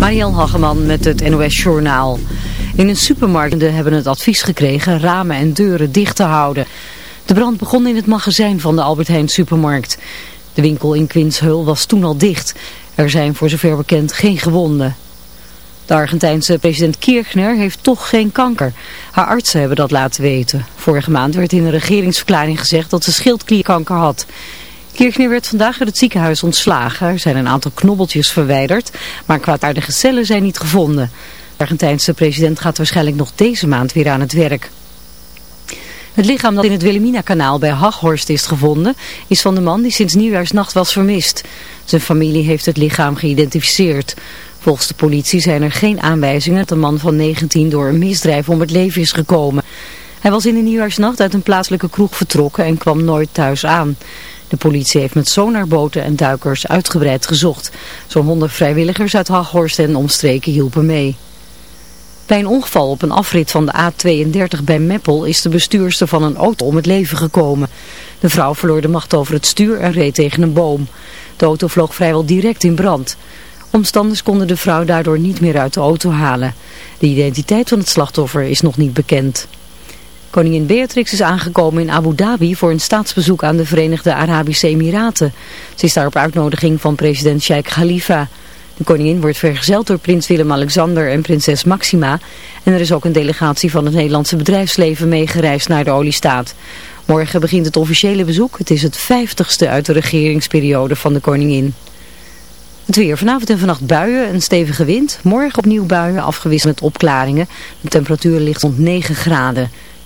Mariel Hageman met het NOS Journaal. In een supermarkt hebben het advies gekregen ramen en deuren dicht te houden. De brand begon in het magazijn van de Albert Heijn supermarkt. De winkel in Quinshul was toen al dicht. Er zijn voor zover bekend geen gewonden. De Argentijnse president Kirchner heeft toch geen kanker. Haar artsen hebben dat laten weten. Vorige maand werd in een regeringsverklaring gezegd dat ze schildklierkanker had. Kirchner werd vandaag uit het ziekenhuis ontslagen. Er zijn een aantal knobbeltjes verwijderd, maar kwaadaardige cellen zijn niet gevonden. De Argentijnse president gaat waarschijnlijk nog deze maand weer aan het werk. Het lichaam dat in het Wilhelmina-kanaal bij Haghorst is gevonden, is van de man die sinds nieuwjaarsnacht was vermist. Zijn familie heeft het lichaam geïdentificeerd. Volgens de politie zijn er geen aanwijzingen dat de man van 19 door een misdrijf om het leven is gekomen. Hij was in de nieuwjaarsnacht uit een plaatselijke kroeg vertrokken en kwam nooit thuis aan. De politie heeft met sonarboten en duikers uitgebreid gezocht. Zo'n honderd vrijwilligers uit Haghorst en omstreken hielpen mee. Bij een ongeval op een afrit van de A32 bij Meppel is de bestuurster van een auto om het leven gekomen. De vrouw verloor de macht over het stuur en reed tegen een boom. De auto vloog vrijwel direct in brand. Omstanders konden de vrouw daardoor niet meer uit de auto halen. De identiteit van het slachtoffer is nog niet bekend. Koningin Beatrix is aangekomen in Abu Dhabi voor een staatsbezoek aan de Verenigde Arabische Emiraten. Ze is daar op uitnodiging van president Sheikh Khalifa. De koningin wordt vergezeld door prins Willem-Alexander en prinses Maxima. En er is ook een delegatie van het Nederlandse bedrijfsleven meegereisd naar de oliestaat. Morgen begint het officiële bezoek. Het is het vijftigste uit de regeringsperiode van de koningin. Het weer. Vanavond en vannacht buien, een stevige wind. Morgen opnieuw buien, afgewisseld met opklaringen. De temperatuur ligt rond 9 graden.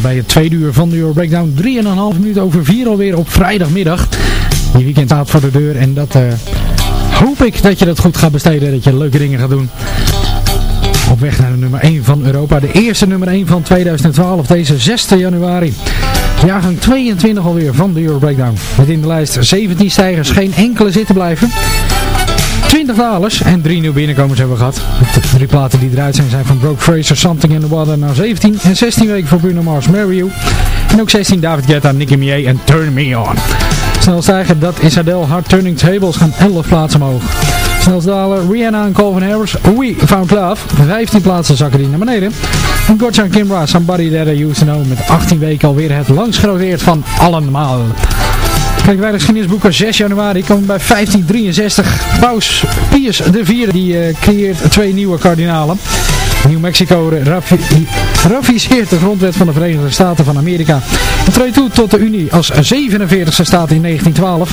Bij het tweede uur van de Euro Breakdown. 3,5 minuten over 4 alweer op vrijdagmiddag. Je weekend staat voor de deur en dat uh, hoop ik dat je dat goed gaat besteden. Dat je leuke dingen gaat doen. Op weg naar de nummer 1 van Europa. De eerste nummer 1 van 2012, deze 6 januari. Jaargang 22 alweer van de Euro Breakdown. Met in de lijst 17 stijgers, geen enkele zitten blijven. 20 dalers en drie nieuwe binnenkomers hebben we gehad. De drie platen die eruit zijn zijn van Broke Fraser, Something in the Water naar 17. En 16 weken voor Bruno Mars, Marry You. En ook 16 David Guetta, Nicky Mier en Turn Me On. Snel stijgen, dat is Adele. Turning Tables gaan 11 plaatsen omhoog. Dalen, Rihanna en Calvin Harris, We Found Love. 15 plaatsen zakken die naar beneden. En Gotcha en Kimbra, Somebody That I Used To Know. Met 18 weken alweer het langst genoteerd van allemaal. Kijk de geschiedenisboeken 6 januari komen bij 1563. Paus Pius IV die uh, creëert twee nieuwe kardinalen. Nieuw-Mexico ratificeert de grondwet van de Verenigde Staten van Amerika. En treedt toe tot de Unie als 47e staat in 1912.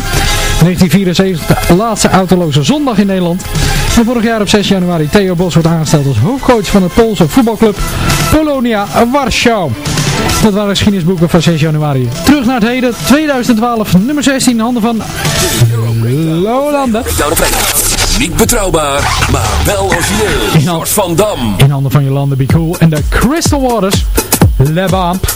1974 de laatste autoloze zondag in Nederland. En vorig jaar op 6 januari Theo Bos wordt aangesteld als hoofdcoach van het Poolse voetbalclub Polonia Warschau. Dat waren geschiedenisboeken van 6 januari. Terug naar het heden, 2012, nummer 16 in handen van Lolanda. Niet betrouwbaar, maar wel origineel. George van Dam. In handen van Jolanda Be Cool en de Crystal Waters. Le Bamp.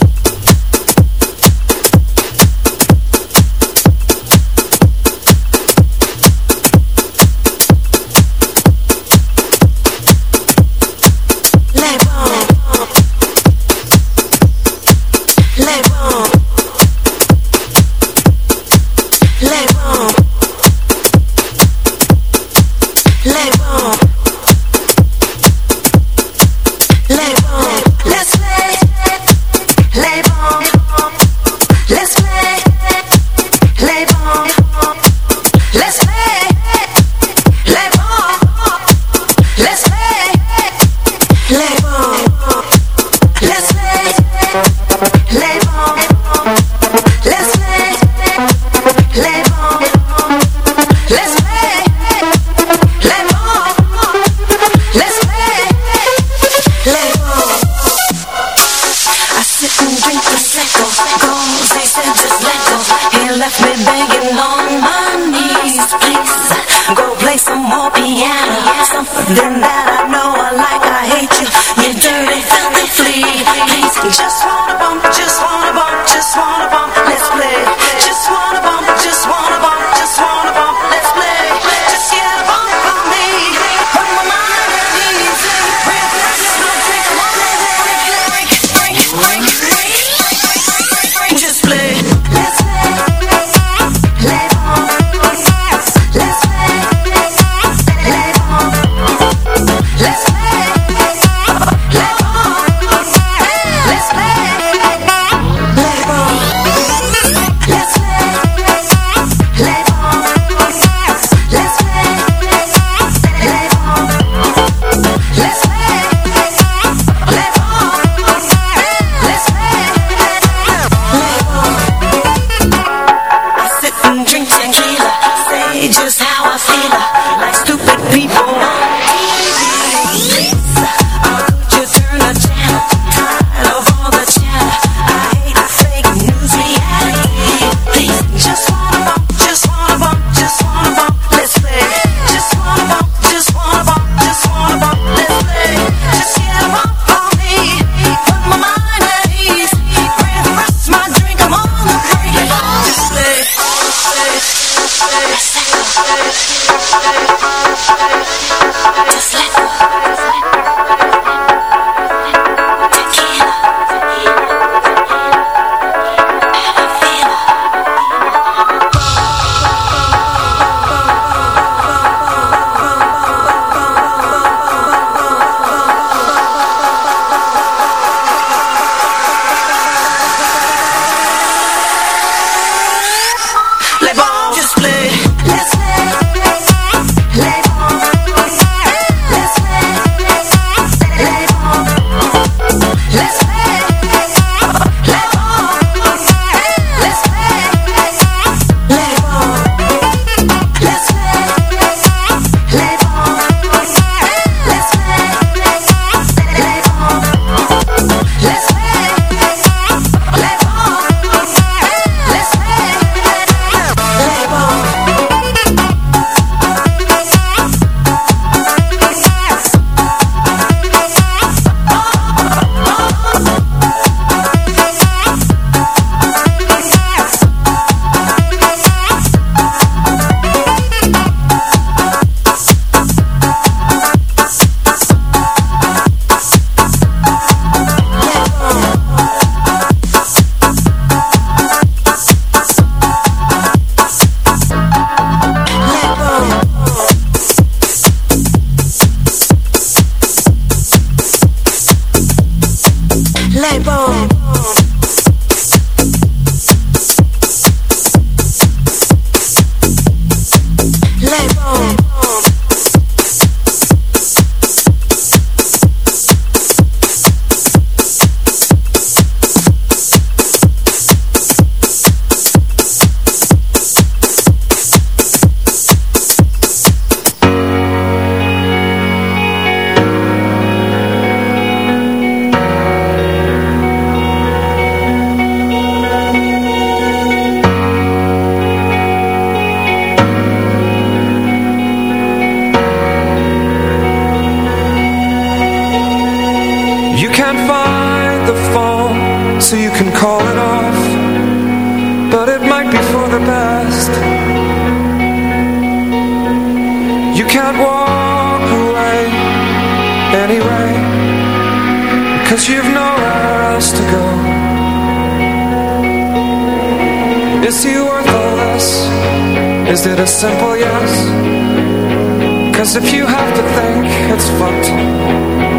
Is he worth all this? Is it a simple yes? Cause if you have to think, it's fucked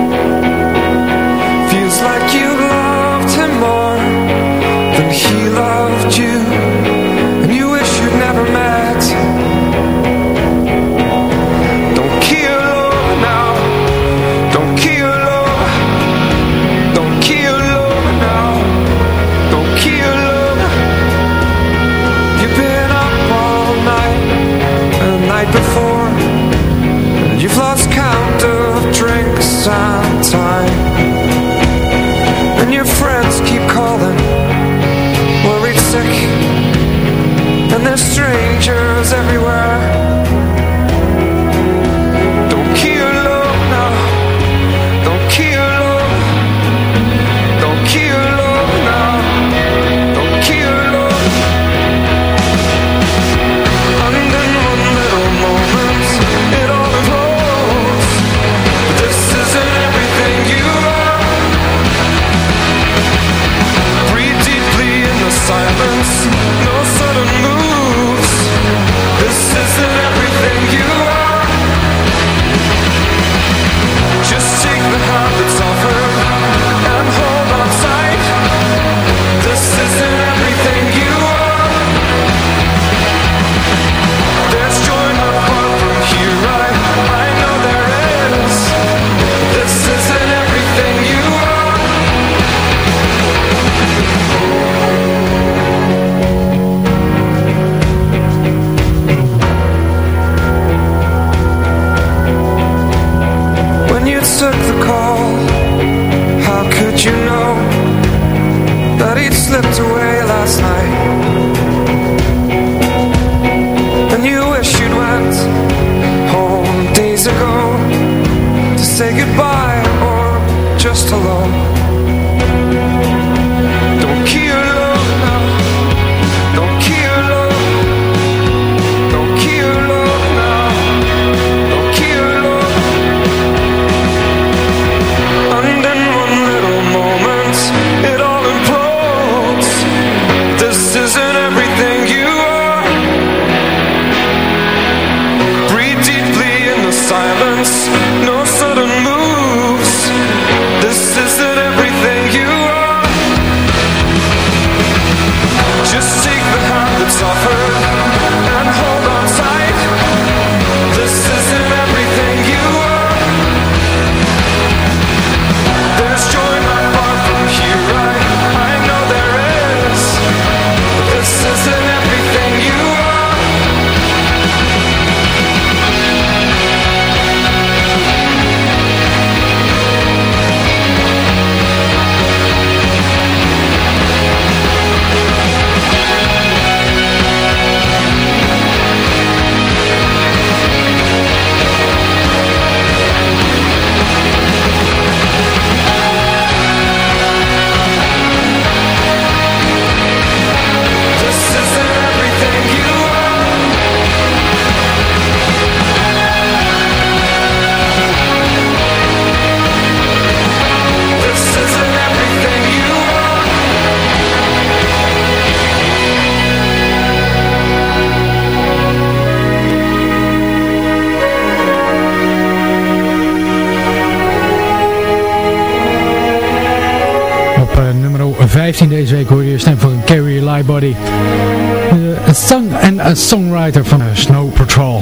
een songwriter van Snow Patrol.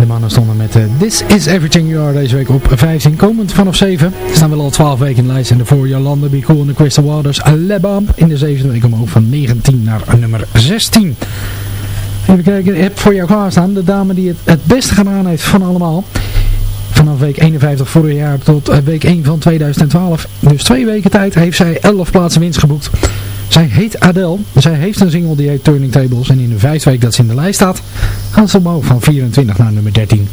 De mannen stonden met eh, This Is Everything You Are deze week op 15. Komend vanaf 7 staan we al 12 weken in de lijst. En daarvoor Jolanda Be Cool en de Crystal Waters. Le Bump in de zevende week omhoog van 19 naar nummer 16. Even kijken, ik heb voor jou klaarstaan de dame die het het beste gedaan heeft van allemaal. Vanaf week 51 vorig jaar tot eh, week 1 van 2012. Dus twee weken tijd heeft zij 11 plaatsen winst geboekt. Zij heet Adele. Zij heeft een single die heet Turning Tables. En in vijfde week dat ze in de lijst staat, gaan ze omhoog van 24 naar nummer 13.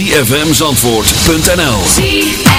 www.zfmzandvoort.nl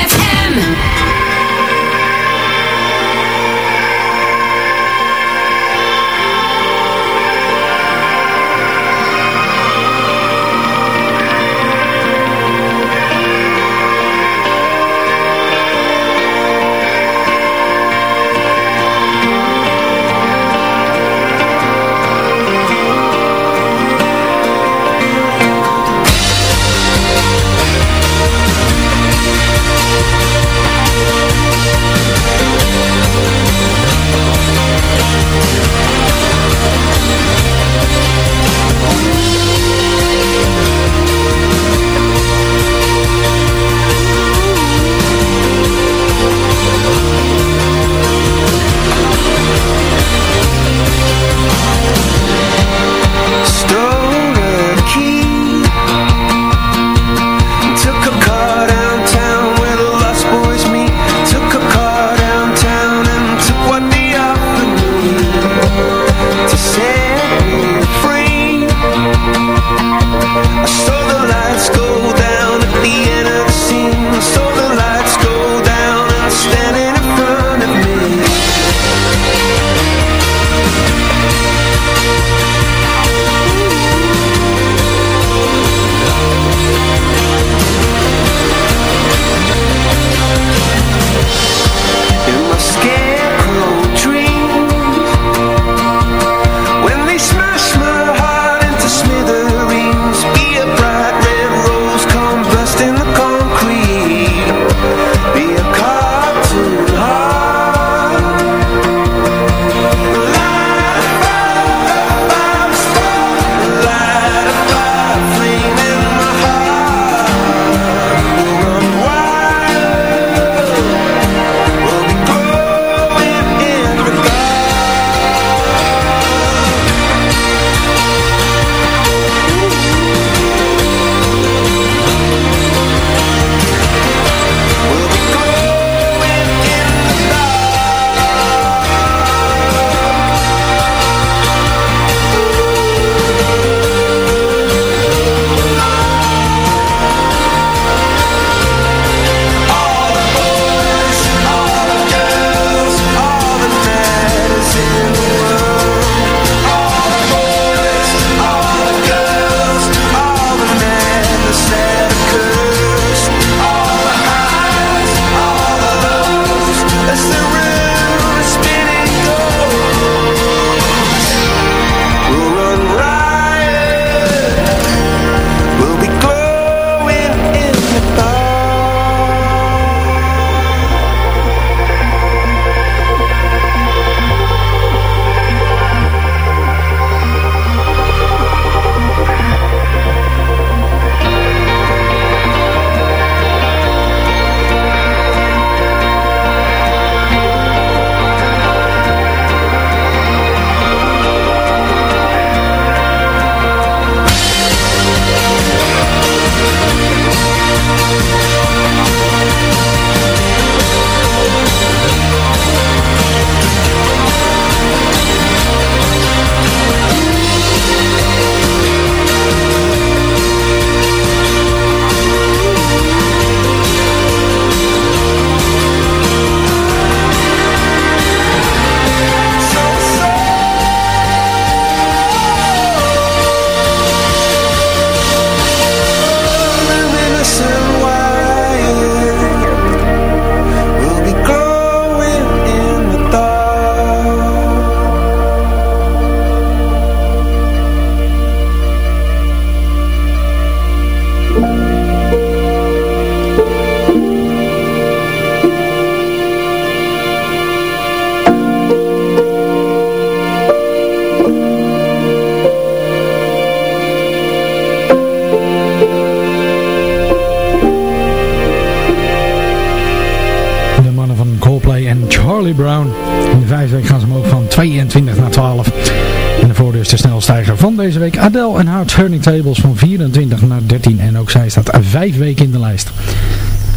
deze week. Adele en haar Turning Tables van 24 naar 13. En ook zij staat vijf weken in de lijst.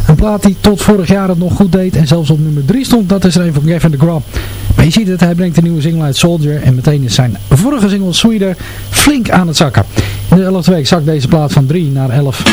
Een plaat die tot vorig jaar het nog goed deed en zelfs op nummer 3 stond, dat is er een van Gavin DeGraw. Maar je ziet het, hij brengt een nieuwe single uit Soldier en meteen is zijn vorige single Sweeter flink aan het zakken. In de 11e week zakt deze plaat van 3 naar 11.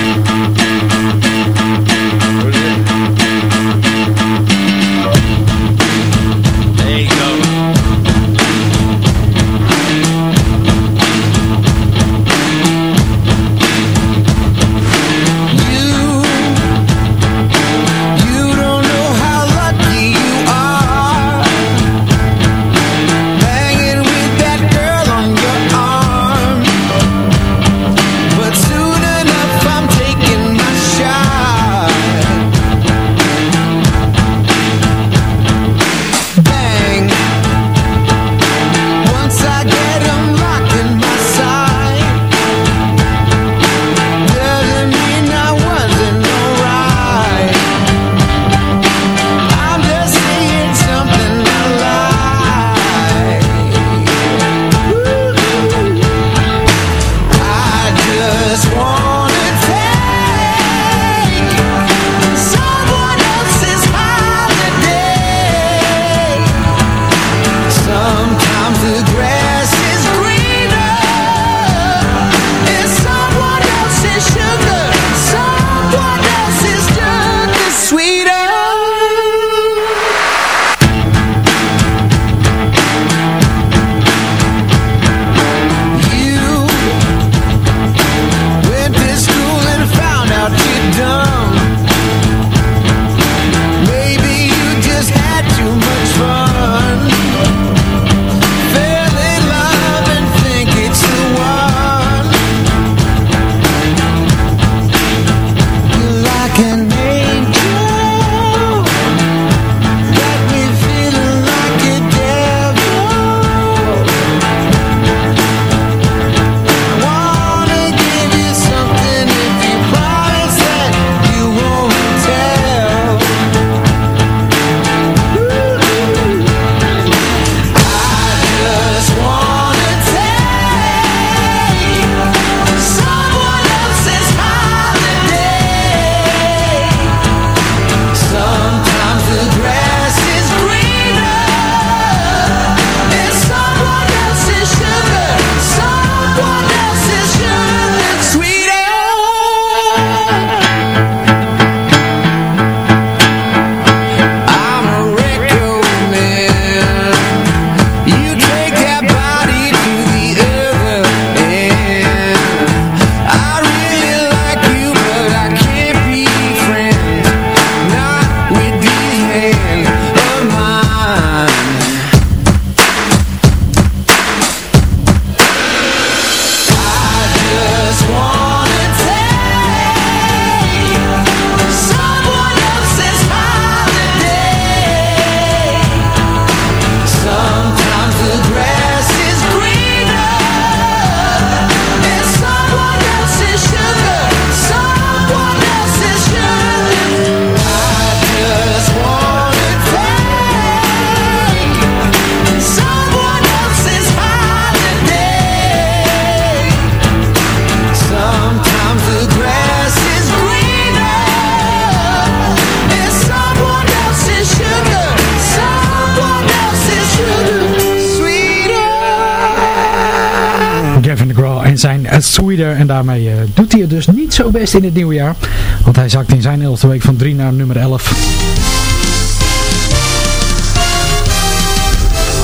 Zo best in het nieuwe jaar. Want hij zakt in zijn 11e week van 3 naar nummer 11.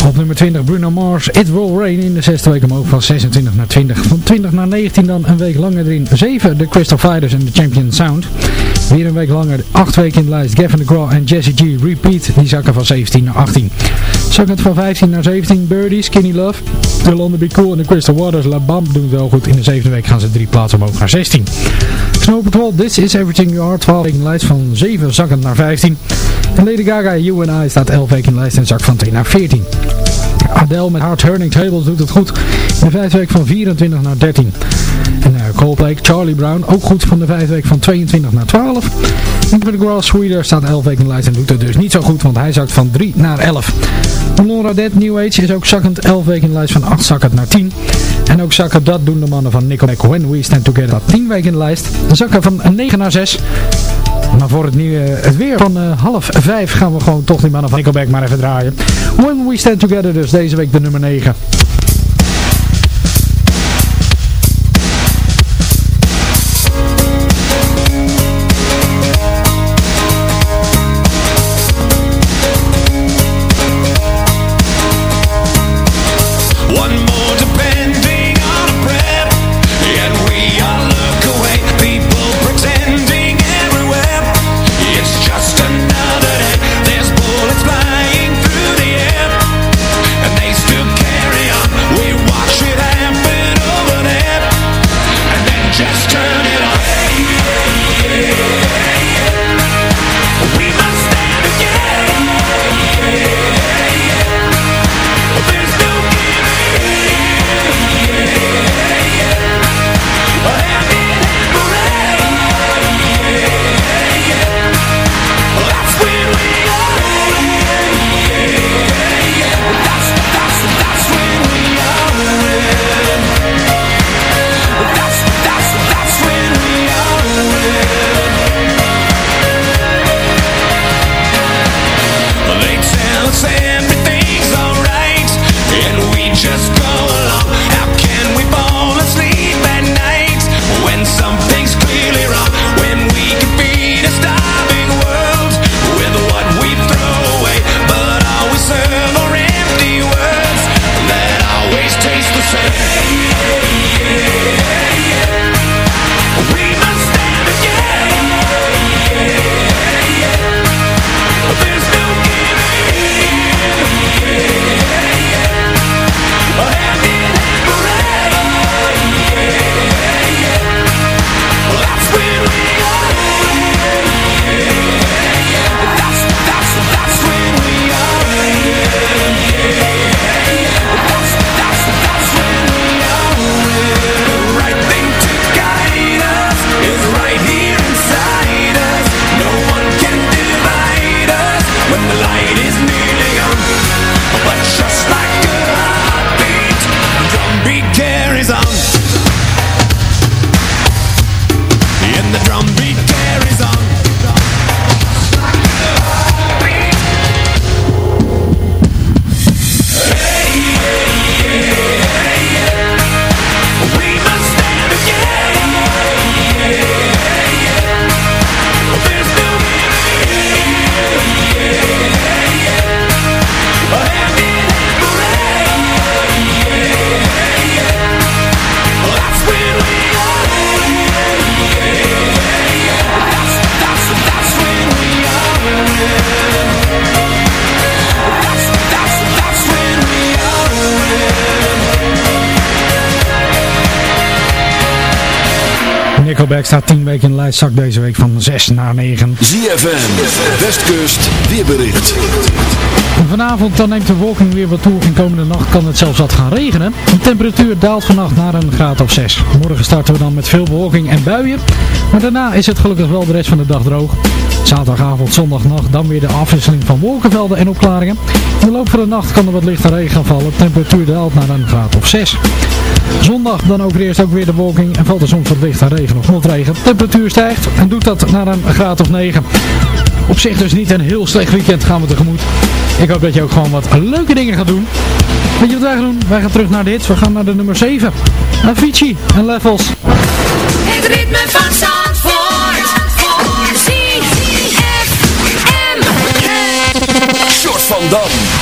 Op nummer 20 Bruno Mars, It Will Rain in de zesde week omhoog van 26 naar 20. Van 20 naar 19 dan een week langer erin. 7 de Crystal Fighters en de Champion Sound. Weer een week langer, 8 weken in de lijst. Gavin DeGraw en Jesse G Repeat, die zakken van 17 naar 18. Zakkend van 15 naar 17, Birdie, Skinny Love. De London Be Cool en de Crystal Waters, La Bam doen het wel goed. In de zevende week gaan ze drie plaatsen omhoog naar 16. Snow Patrol, This Is Everything You Are, 12 weken in lijst van 7 zakkend naar 15. En Lady Gaga, You and I staat 11 weken in de lijst en zak van 2 naar 14. Adele met Hard Turning Tables doet het goed. In de vijfde week van 24 naar 13. En uh, Coldplay, Charlie Brown, ook goed van de vijfde week van 22 naar 12. En de Grass staat 11 weken in de lijst en doet het dus niet zo goed, want hij zakt van 3 naar 11. Laura Dead New Age is ook zakkend 11 weken in de lijst van 8 zakkend naar 10. En ook zakken dat doen de mannen van Nickelback When We Stand Together. Dat 10 weken in de lijst. Zakken van 9 naar 6. Maar voor het, nieuwe, het weer van uh, half 5 gaan we gewoon toch die mannen van Nickelback maar even draaien. When We Stand Together dus deze week de nummer 9. Nickelback staat 10 weken in de lijst, zak deze week van 6 naar 9. ZFM, Westkust, weerbericht. Vanavond dan neemt de wolking weer wat toe en komende nacht kan het zelfs wat gaan regenen. De temperatuur daalt vannacht naar een graad of 6. Morgen starten we dan met veel bewolking en buien. Maar daarna is het gelukkig wel de rest van de dag droog. Zaterdagavond, zondagnacht dan weer de afwisseling van wolkenvelden en opklaringen. In de loop van de nacht kan er wat lichte regen vallen. De temperatuur daalt naar een graad of 6. Zondag dan overeerst ook weer de wolking en valt er soms wat lichte regen of motregen. De temperatuur stijgt en doet dat naar een graad of 9. Op zich dus niet een heel slecht weekend gaan we tegemoet. Ik hoop dat je ook gewoon wat leuke dingen gaat doen. Weet je wat wij gaan doen? Wij gaan terug naar de hits. We gaan naar de nummer 7. Avicii en Levels. Het ritme van Zandvoort. ZFM. Short van Dam.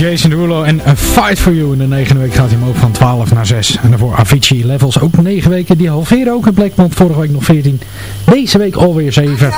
Jason Derulo en A Fight For You. In de negende week gaat hij hem ook van 12 naar 6. En daarvoor Avicii Levels ook 9 weken. Die halveren ook in Blackmond. Vorige week nog 14. Deze week alweer 7.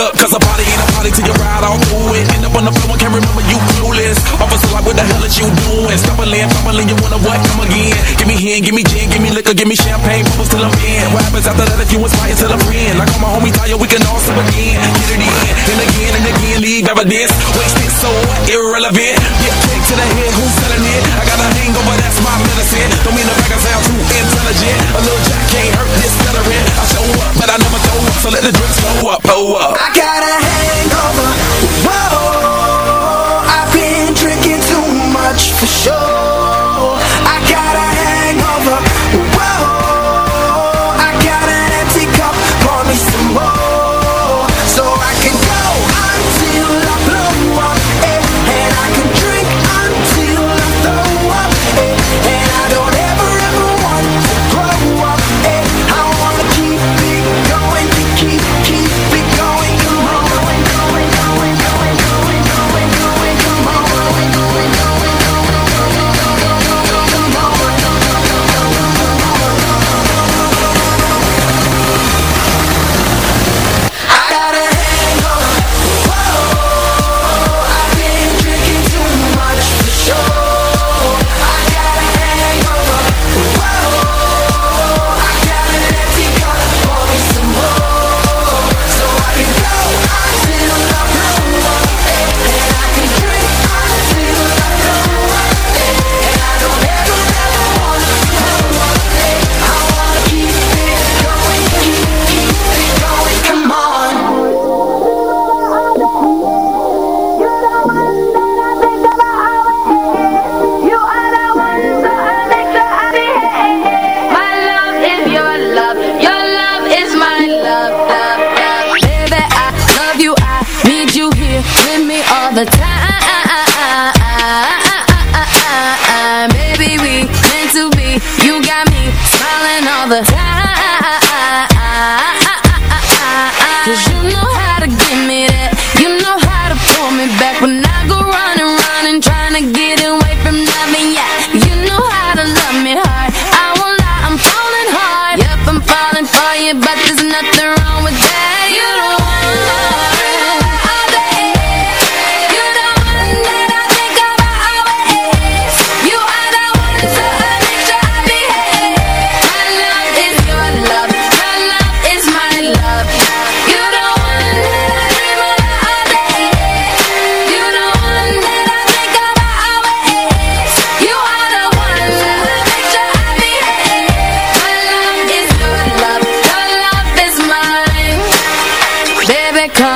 up, cause a party ain't a body till you ride all through it. End up on the floor and can't remember you clueless. Officer, like, what the hell is you doing? Stumbling, fumbling, you wanna what? Come again. Give me hand, give me gin, give me liquor, give me champagne, bubbles till I'm in. What happens after that if you inspire till I'm in? Like all my homie die, we can all sip again. Get it in, and again, and again, leave evidence. Wasted, so irrelevant.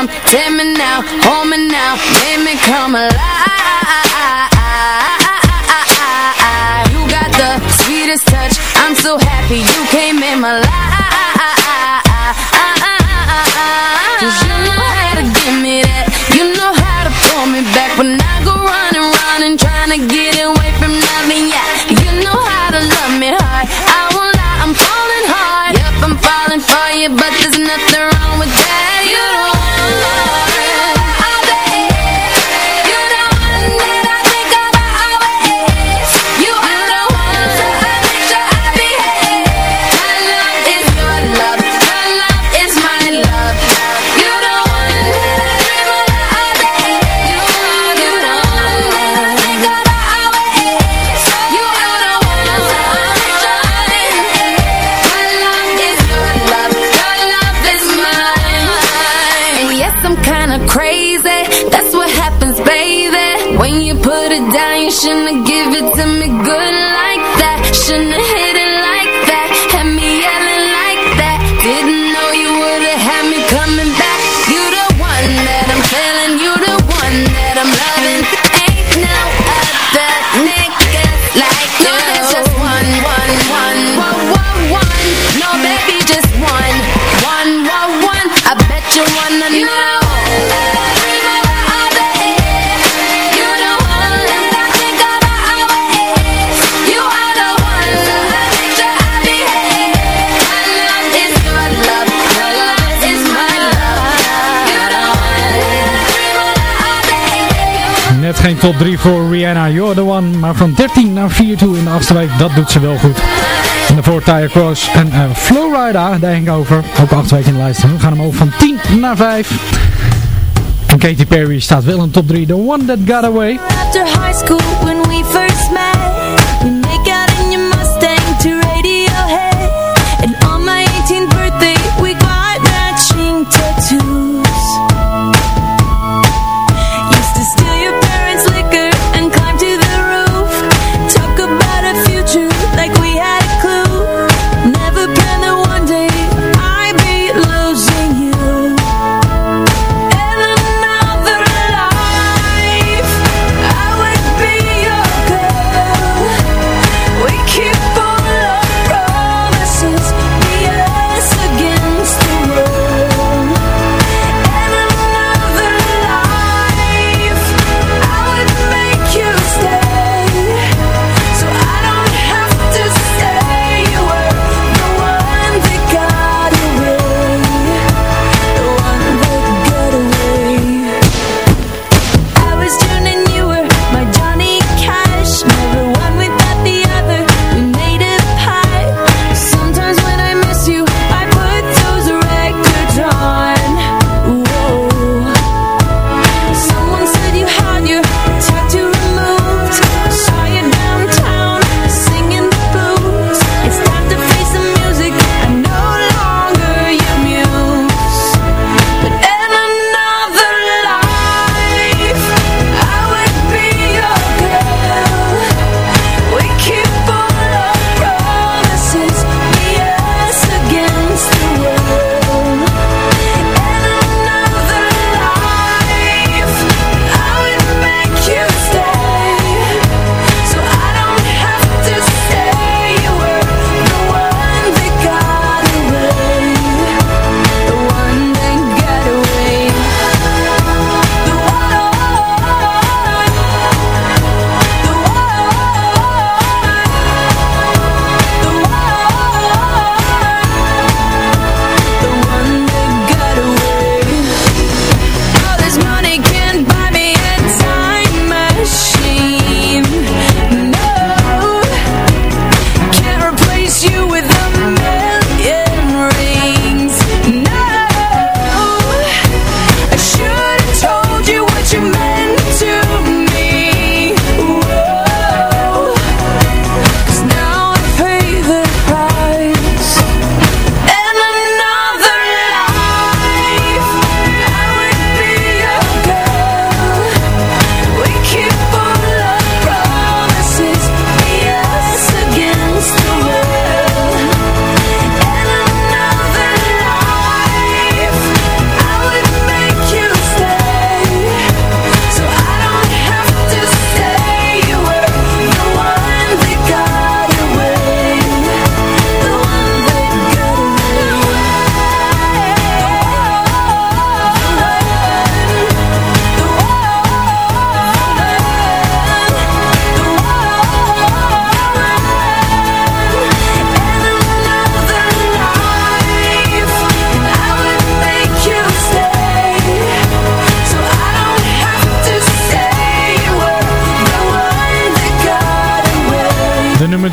Save me now, hold me now, make me come alive. You got the sweetest touch. I'm so happy you came in my life. Cause you know how to give me that. You know how to pull me back when I go running, running, trying to get away from nothing. Yeah, you know how to love me hard. I won't lie, I'm falling hard. Yep, I'm falling for you, but there's nothing geen top 3 voor Rihanna, You're the One. Maar van 13 naar 4 toe in de achtste dat doet ze wel goed. En daarvoor Taya Cross en uh, Flowrider, daar denk ik over. Ook acht weken in de lijst. We gaan hem ook van 10 naar 5. En Katy Perry staat wel in top 3. The One That Got Away. High school when we first met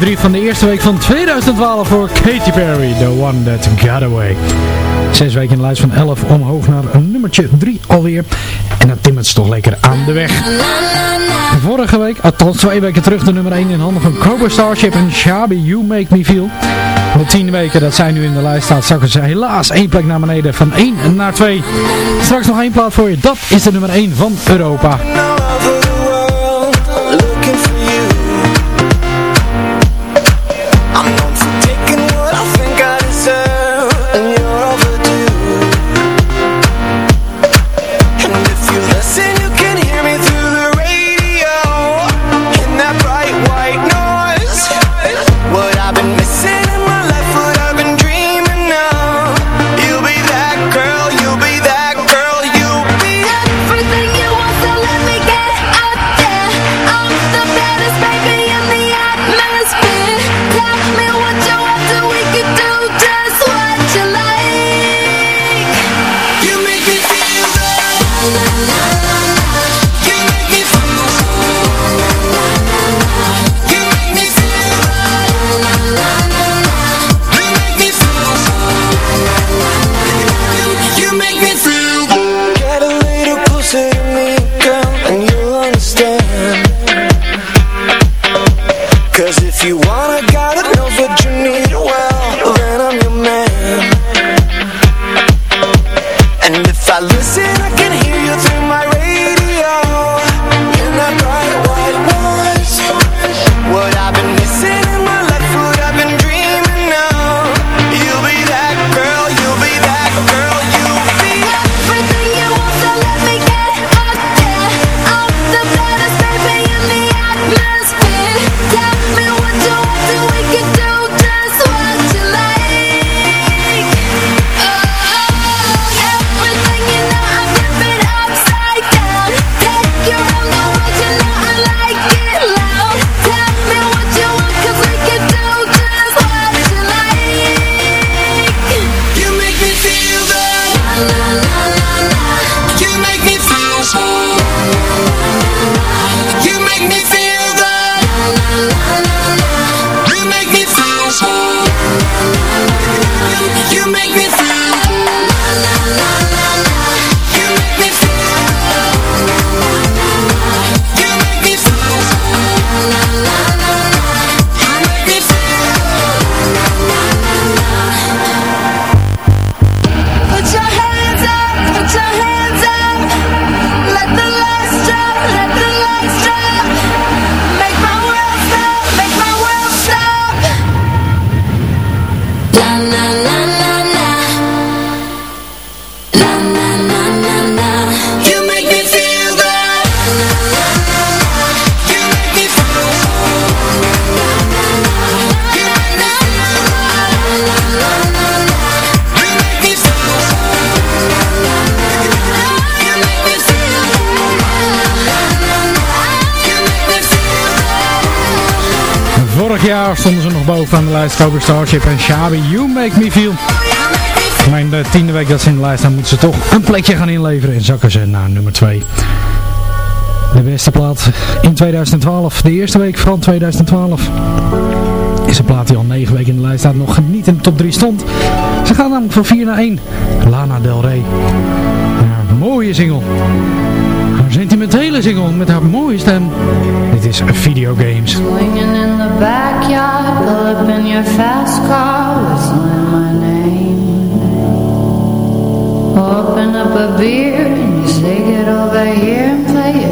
3 van de eerste week van 2012 voor Katy Perry, The One That Got Away. Zes weken in de lijst van 11 omhoog naar een nummertje 3 alweer. En dat timmert toch lekker aan de weg. Vorige week, althans twee weken terug, de nummer 1 in handen van Cobra Starship en Shabi You Make Me Feel. De tien weken dat zij nu in de lijst staat, zakken ze helaas één plek naar beneden van 1 naar 2. Straks nog één plaat voor je, dat is de nummer 1 van Europa. Cobra Starship en Shabi You Make Me Feel. In de tiende week dat ze in de lijst staan moeten ze toch een plekje gaan inleveren en zakken ze naar nummer 2. De beste plaat in 2012, de eerste week van 2012. Is een plaat die al 9 weken in de lijst staat, nog niet in de top 3 stond. Ze gaan namelijk van 4 naar 1. Lana Del Rey. Mooie single. Haar sentimentele single met haar mooie stem. Dit is Videogames. Swinging in the backyard, pull up in your fast car, whistling my name. Open up a beer and you say get over here and play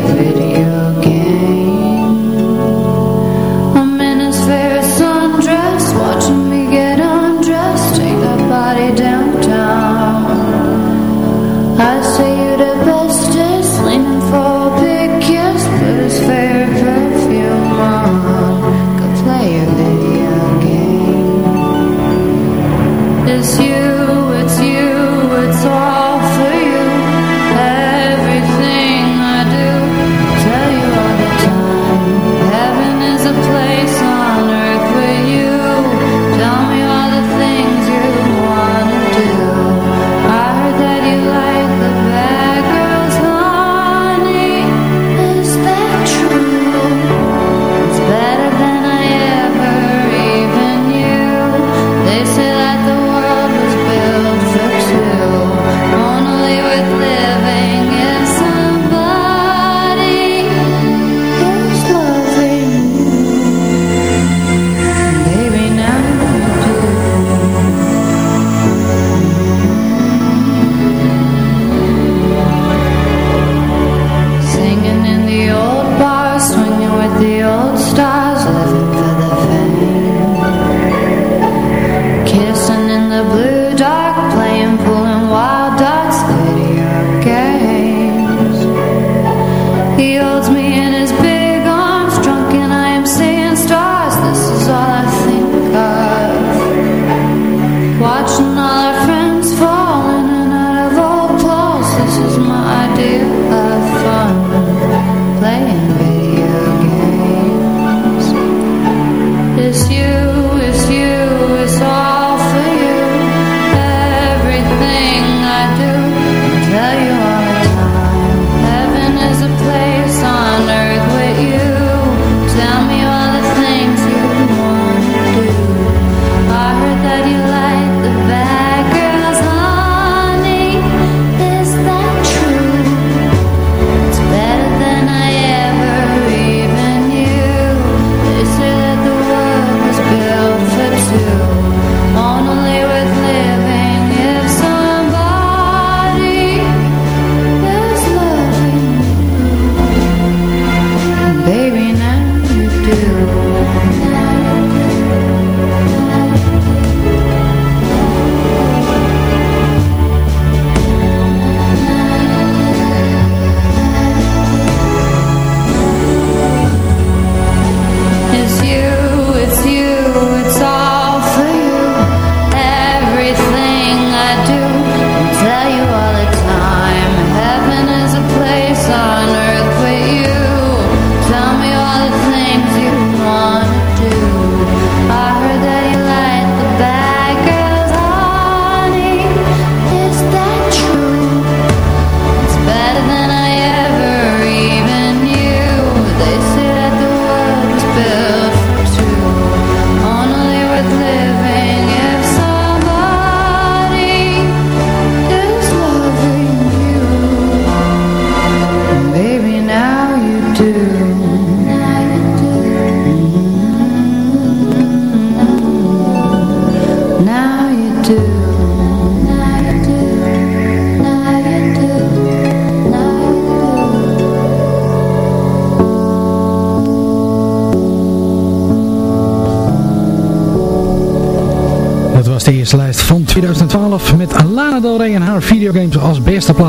videogames als